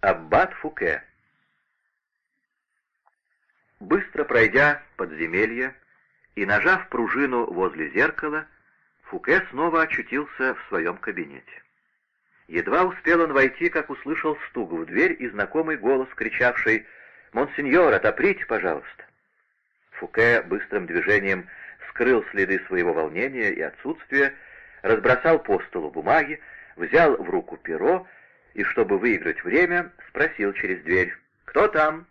Аббат Фуке Быстро пройдя подземелье и нажав пружину возле зеркала, Фуке снова очутился в своем кабинете. Едва успел он войти, как услышал стук в дверь и знакомый голос, кричавший «Монсеньор, отоприте, пожалуйста!» Фуке быстрым движением скрыл следы своего волнения и отсутствия, разбросал по столу бумаги, взял в руку перо и, чтобы выиграть время, спросил через дверь «Кто там?»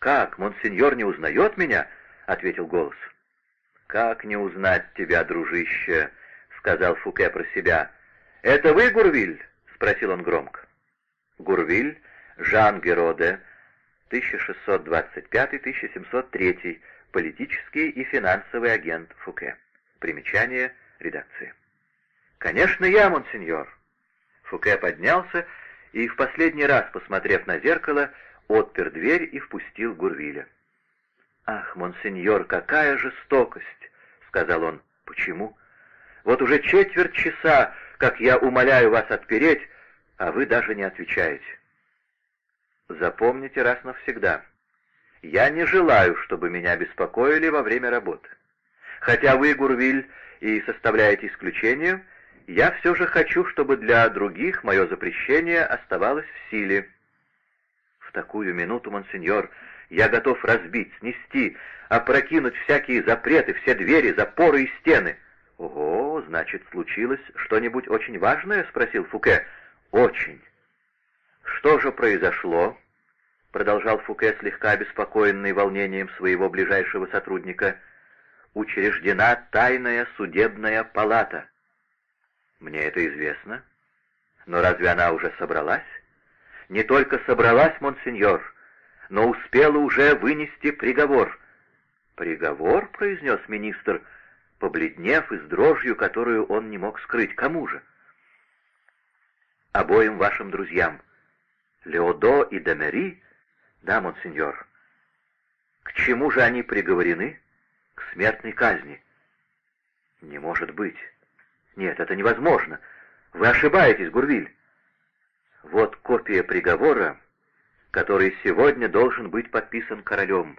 «Как, монсеньор не узнает меня?» — ответил голос. «Как не узнать тебя, дружище?» — сказал Фуке про себя. «Это вы, Гурвиль?» — спросил он громко. Гурвиль, Жан Героде, 1625-1703, политический и финансовый агент Фуке. Примечание редакции. «Конечно, я, монсеньор!» Фуке поднялся и, в последний раз посмотрев на зеркало, отпер дверь и впустил Гурвиля. «Ах, монсеньор, какая жестокость!» — сказал он. «Почему? Вот уже четверть часа, как я умоляю вас отпереть, а вы даже не отвечаете». «Запомните раз навсегда. Я не желаю, чтобы меня беспокоили во время работы. Хотя вы, Гурвиль, и составляете исключение, я все же хочу, чтобы для других мое запрещение оставалось в силе» такую минуту, монсеньор, я готов разбить, снести, опрокинуть всякие запреты, все двери, запоры и стены». «Ого, значит, случилось что-нибудь очень важное?» — спросил Фуке. «Очень». «Что же произошло?» — продолжал Фуке, слегка обеспокоенный волнением своего ближайшего сотрудника. «Учреждена тайная судебная палата». «Мне это известно. Но разве она уже собралась?» не только собралась, монсеньор, но успела уже вынести приговор. «Приговор?» — произнес министр, побледнев и с дрожью, которую он не мог скрыть. «Кому же?» «Обоим вашим друзьям. Леодо и Демери?» «Да, монсеньор». «К чему же они приговорены?» «К смертной казни». «Не может быть. Нет, это невозможно. Вы ошибаетесь, Гурвиль. Вот копия приговора, который сегодня должен быть подписан королем.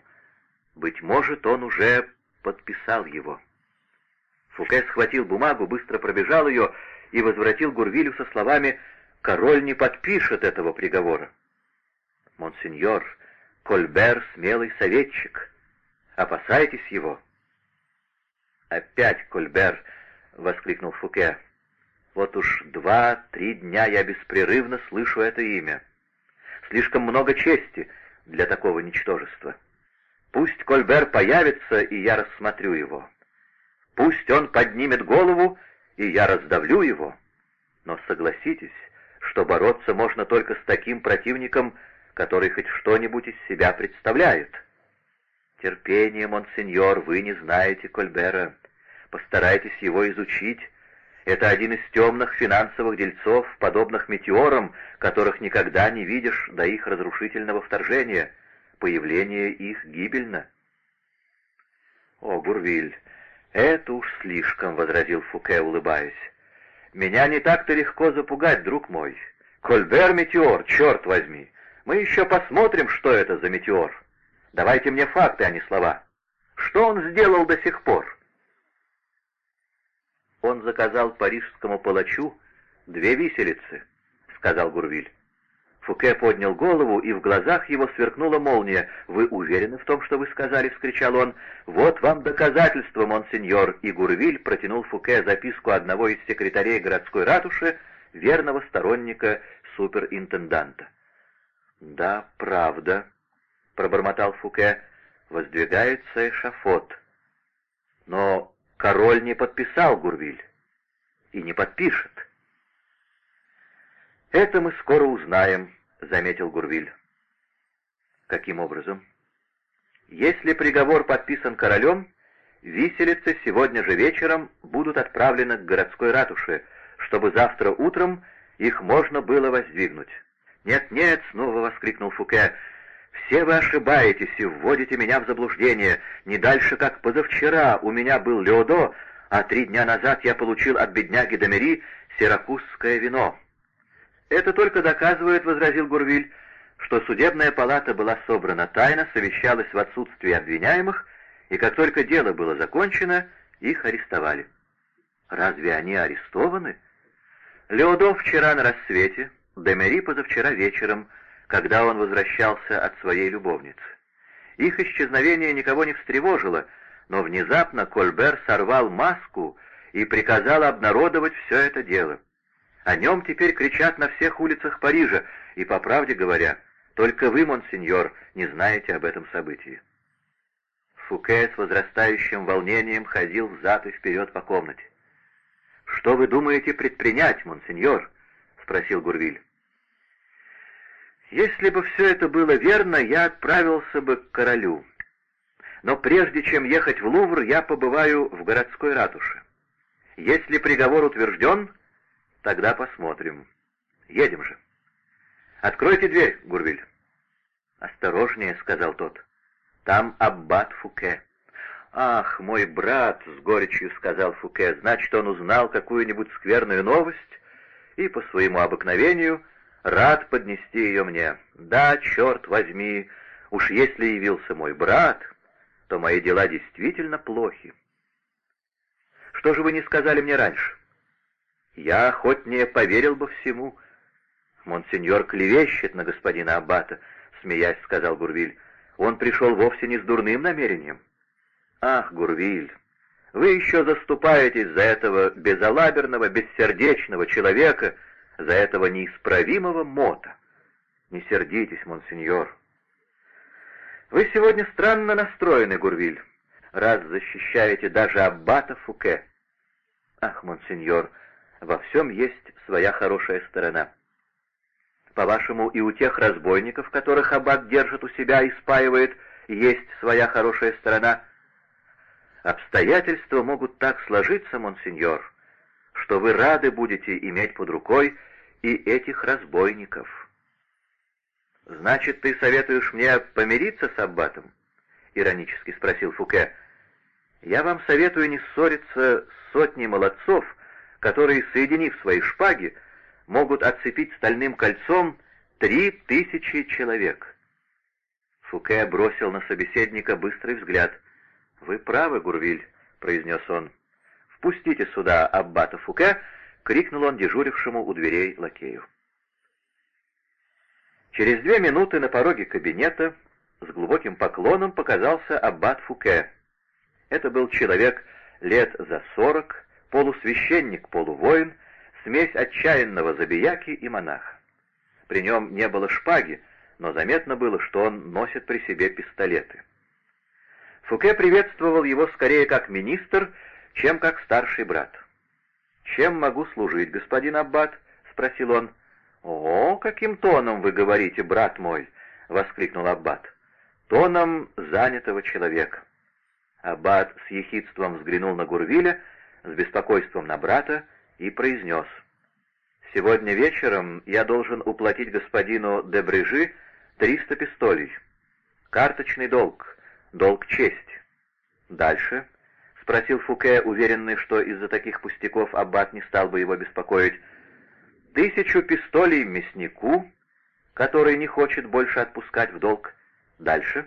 Быть может, он уже подписал его. Фуке схватил бумагу, быстро пробежал ее и возвратил Гурвилю со словами «Король не подпишет этого приговора». «Монсеньор, Кольбер — смелый советчик. Опасайтесь его». «Опять Кольбер!» — воскликнул Фуке. Вот уж два-три дня я беспрерывно слышу это имя. Слишком много чести для такого ничтожества. Пусть Кольбер появится, и я рассмотрю его. Пусть он поднимет голову, и я раздавлю его. Но согласитесь, что бороться можно только с таким противником, который хоть что-нибудь из себя представляет. Терпение, монсеньор, вы не знаете Кольбера. Постарайтесь его изучить, это один из темных финансовых дельцов, подобных метеорам, которых никогда не видишь до их разрушительного вторжения. Появление их гибельно. «О, Гурвиль, это уж слишком», — возразил Фуке, улыбаясь. «Меня не так-то легко запугать, друг мой. Кольбер-метеор, черт возьми! Мы еще посмотрим, что это за метеор. Давайте мне факты, а не слова. Что он сделал до сих пор?» Он заказал парижскому палачу две виселицы», — сказал Гурвиль. Фуке поднял голову, и в глазах его сверкнула молния. «Вы уверены в том, что вы сказали?» — вскричал он. «Вот вам доказательство, монсеньор!» И Гурвиль протянул Фуке записку одного из секретарей городской ратуши, верного сторонника суперинтенданта. «Да, правда», — пробормотал Фуке, — «воздвигается эшафот». «Но Король не подписал Гурвиль и не подпишет. «Это мы скоро узнаем», — заметил Гурвиль. «Каким образом?» «Если приговор подписан королем, виселицы сегодня же вечером будут отправлены к городской ратуше, чтобы завтра утром их можно было воздвигнуть». «Нет-нет», — снова воскликнул Фуке, все вы ошибаетесь и вводите меня в заблуждение. Не дальше, как позавчера, у меня был Леодо, а три дня назад я получил от бедняги Домери сиракузское вино. «Это только доказывает, — возразил Гурвиль, — что судебная палата была собрана тайно, совещалась в отсутствии обвиняемых, и как только дело было закончено, их арестовали». «Разве они арестованы?» Леодо вчера на рассвете, Демери позавчера вечером, когда он возвращался от своей любовницы. Их исчезновение никого не встревожило, но внезапно Кольбер сорвал маску и приказал обнародовать все это дело. О нем теперь кричат на всех улицах Парижа, и, по правде говоря, только вы, монсеньор, не знаете об этом событии. Фуке с возрастающим волнением ходил взад и вперед по комнате. «Что вы думаете предпринять, монсеньор?» — спросил Гурвиль. «Если бы все это было верно, я отправился бы к королю. Но прежде чем ехать в Лувр, я побываю в городской ратуше. Если приговор утвержден, Тогда посмотрим. Едем же. Откройте дверь, Гурвиль. Осторожнее, сказал тот. Там аббат Фуке. «Ах, мой брат!» — с горечью сказал Фуке. «Значит, он узнал какую-нибудь скверную новость и, по своему обыкновению, рад поднести ее мне. Да, черт возьми, уж если явился мой брат, то мои дела действительно плохи. Что же вы не сказали мне раньше? Я охотнее поверил бы всему. Монсеньор клевещет на господина Аббата, смеясь, сказал Гурвиль. Он пришел вовсе не с дурным намерением. Ах, Гурвиль, вы еще заступаетесь за этого безалаберного, бессердечного человека, за этого неисправимого мота. Не сердитесь, монсеньор. Вы сегодня странно настроены, Гурвиль, раз защищаете даже аббата Фуке. Ах, монсеньор, во всем есть своя хорошая сторона. По-вашему, и у тех разбойников, которых аббат держит у себя и спаивает, есть своя хорошая сторона? Обстоятельства могут так сложиться, монсеньор, что вы рады будете иметь под рукой и этих разбойников. «Значит, ты советуешь мне помириться с аббатом?» — иронически спросил Фуке. «Я вам советую не ссориться с сотней молодцов, которые, соединив свои шпаги, могут отцепить стальным кольцом три тысячи человек. Фуке бросил на собеседника быстрый взгляд. «Вы правы, Гурвиль», — произнес он. «Впустите сюда аббата Фуке», — крикнул он дежурившему у дверей лакею. Через две минуты на пороге кабинета с глубоким поклоном показался аббат Фуке. Это был человек лет за сорок, полусвященник, полувоин, смесь отчаянного забияки и монаха. При нем не было шпаги, но заметно было, что он носит при себе пистолеты. Фуке приветствовал его скорее как министр, чем как старший брат. «Чем могу служить, господин Аббат?» — спросил он. «О, каким тоном вы говорите, брат мой!» — воскликнул Аббат. «Тоном занятого человека». Аббат с ехидством взглянул на Гурвиля с беспокойством на брата и произнес. «Сегодня вечером я должен уплатить господину Дебрежи триста пистолей. Карточный долг, долг чести. Дальше?» — спросил Фуке, уверенный, что из-за таких пустяков аббат не стал бы его беспокоить. «Тысячу пистолей мяснику, который не хочет больше отпускать в долг. Дальше?»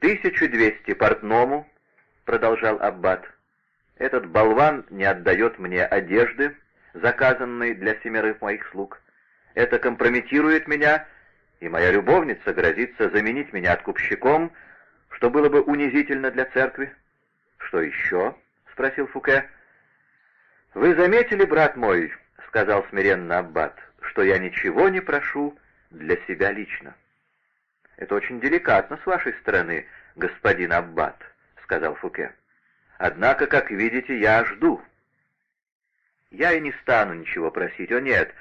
«Тысячу двести портному», — продолжал аббат. Этот болван не отдает мне одежды, заказанной для семерых моих слуг. Это компрометирует меня, и моя любовница грозится заменить меня откупщиком, что было бы унизительно для церкви. — Что еще? — спросил Фуке. — Вы заметили, брат мой, — сказал смиренно Аббат, — что я ничего не прошу для себя лично. — Это очень деликатно с вашей стороны, господин Аббат, — сказал Фуке. Однако, как видите, я жду. Я и не стану ничего просить, о нет,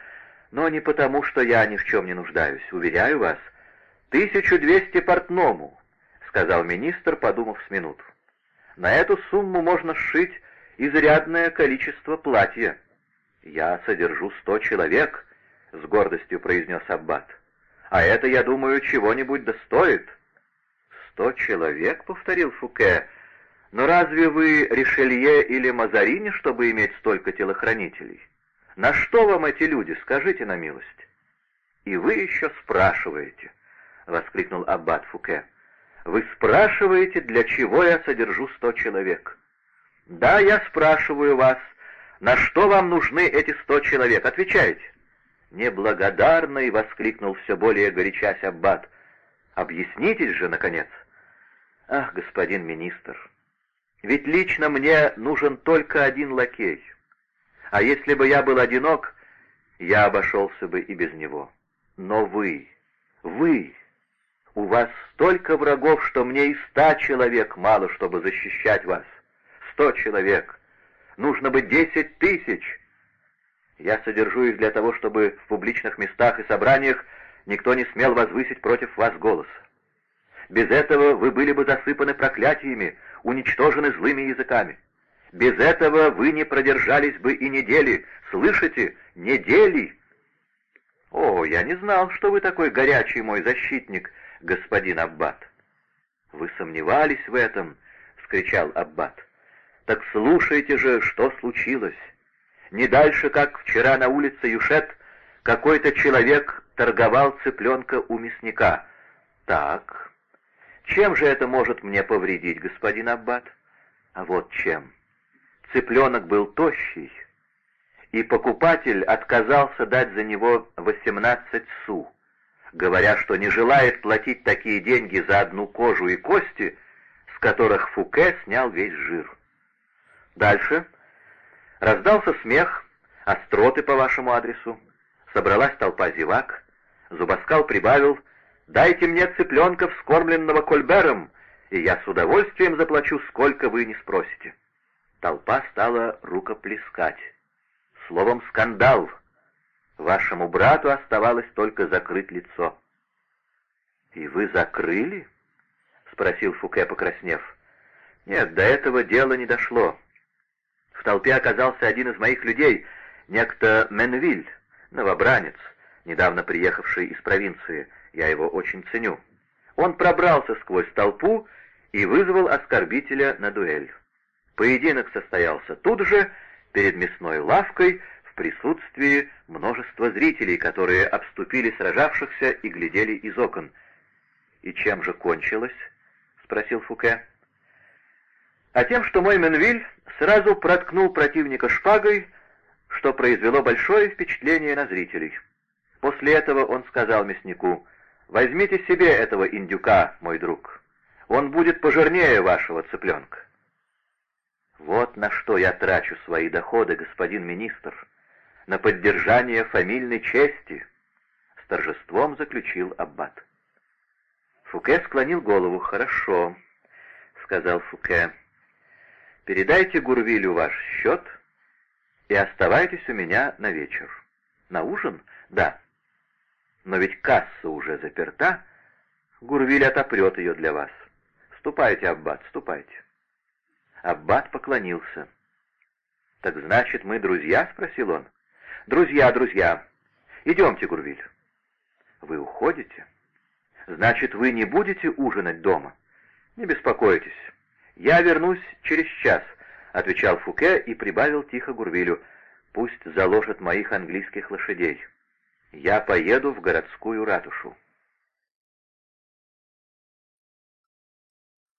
но не потому, что я ни в чем не нуждаюсь, уверяю вас. Тысячу двести портному, — сказал министр, подумав с минуту. На эту сумму можно сшить изрядное количество платья. Я содержу сто человек, — с гордостью произнес Аббат. А это, я думаю, чего-нибудь достоит. Сто человек, — повторил Фуке, но разве вы Ришелье или Мазарини, чтобы иметь столько телохранителей? На что вам эти люди, скажите на милость? «И вы еще спрашиваете», — воскликнул аббат Фуке. «Вы спрашиваете, для чего я содержу сто человек?» «Да, я спрашиваю вас, на что вам нужны эти сто человек? Отвечайте!» «Неблагодарный!» — воскликнул все более горячась аббат. «Объяснитесь же, наконец!» «Ах, господин министр, ведь лично мне нужен только один лакей, а если бы я был одинок, я обошелся бы и без него». Но вы, вы, у вас столько врагов, что мне и ста человек мало, чтобы защищать вас. Сто человек. Нужно бы десять тысяч. Я содержу их для того, чтобы в публичных местах и собраниях никто не смел возвысить против вас голос. Без этого вы были бы засыпаны проклятиями, уничтожены злыми языками. Без этого вы не продержались бы и недели, слышите, недели. «О, я не знал, что вы такой горячий мой защитник, господин Аббат». «Вы сомневались в этом?» — вскричал Аббат. «Так слушайте же, что случилось. Не дальше, как вчера на улице Юшет, какой-то человек торговал цыпленка у мясника. Так, чем же это может мне повредить, господин Аббат? А вот чем. Цыпленок был тощий, и покупатель отказался дать за него 18 су, говоря, что не желает платить такие деньги за одну кожу и кости, с которых Фуке снял весь жир. Дальше раздался смех, остроты по вашему адресу, собралась толпа зевак, Зубаскал прибавил «Дайте мне цыпленка, вскормленного кольбером, и я с удовольствием заплачу, сколько вы не спросите». Толпа стала рукоплескать. Словом, скандал. Вашему брату оставалось только закрыть лицо. «И вы закрыли?» — спросил Фуке, покраснев. «Нет, до этого дела не дошло. В толпе оказался один из моих людей, некто Менвиль, новобранец, недавно приехавший из провинции. Я его очень ценю. Он пробрался сквозь толпу и вызвал оскорбителя на дуэль. Поединок состоялся тут же, перед мясной лавкой присутствии множества зрителей, которые обступили сражавшихся и глядели из окон. «И чем же кончилось?» — спросил Фуке. «А тем, что мой Менвиль сразу проткнул противника шпагой, что произвело большое впечатление на зрителей. После этого он сказал мяснику, «Возьмите себе этого индюка, мой друг. Он будет пожирнее вашего цыпленка». Вот на что я трачу свои доходы, господин министр. На поддержание фамильной чести, — с торжеством заключил Аббат. Фуке склонил голову. «Хорошо», — сказал Фуке. «Передайте Гурвилю ваш счет и оставайтесь у меня на вечер. На ужин? Да. Но ведь касса уже заперта. Гурвиль отопрет ее для вас. Ступайте, Аббат, ступайте». Аббат поклонился. «Так значит, мы друзья?» — спросил он. «Друзья, друзья. Идемте, Гурвиль». «Вы уходите? Значит, вы не будете ужинать дома?» «Не беспокойтесь. Я вернусь через час», — отвечал Фуке и прибавил тихо Гурвилю. «Пусть заложат моих английских лошадей. Я поеду в городскую ратушу».